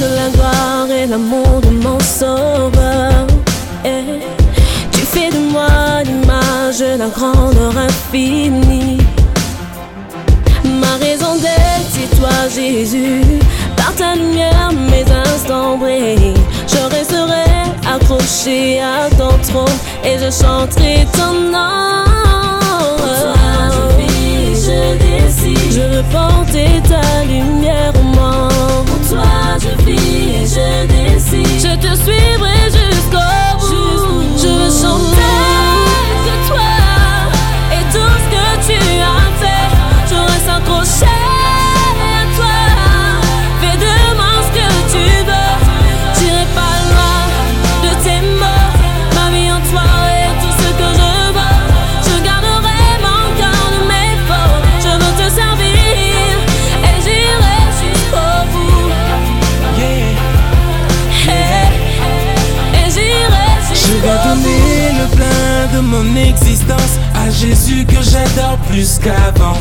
de la gloire et l'amour de mon sauveur. Eh, tu fais de moi l'image d'un grandeur infinie. Ma raison d'être, c'est toi, Jésus. Par ta lumière, mes instants brillent. Je resterai accroché à ton trône et je chanterai ton nom. Pour toi, je vis, je décide. Je veux porter ta lumière. Mon existence à Jésus que j'adore plus qu'avant.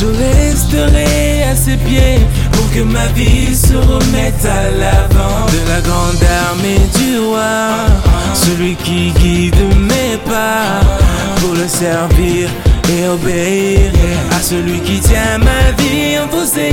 Je resterai à ses pieds pour que ma vie se remette à l'avant. De la grande armée du roi, celui qui guide mes pas pour le servir et obéir à celui qui tient ma vie entre ses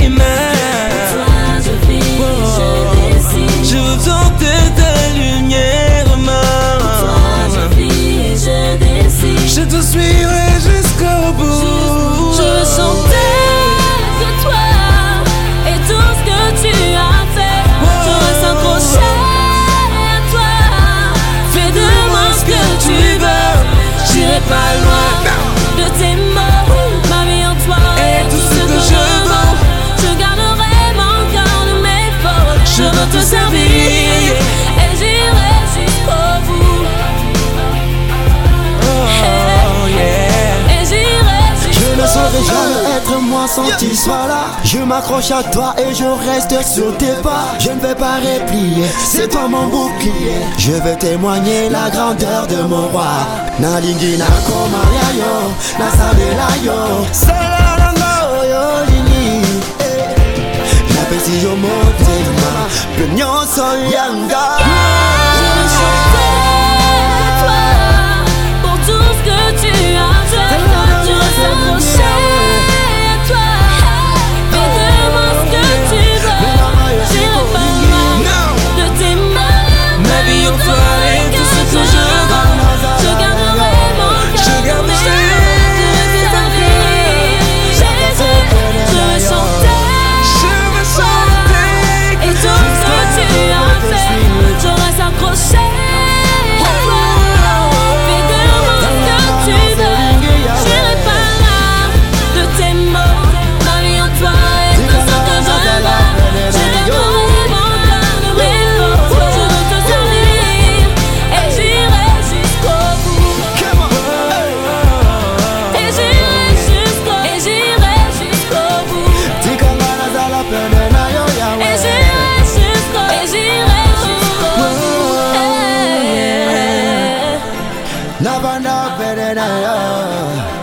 sans que tu sois là. Je m'accroche à toi et je reste sur tes pas. Je ne vais pas replier, c'est toi mon bouclier. Je veux témoigner la grandeur de mon roi. Nalingi na komaria yo, na sabela yo. Sela na ngo yo lini. eh. napesi yo motema, nyonso yanga. Bout. Nabanda pene na yo.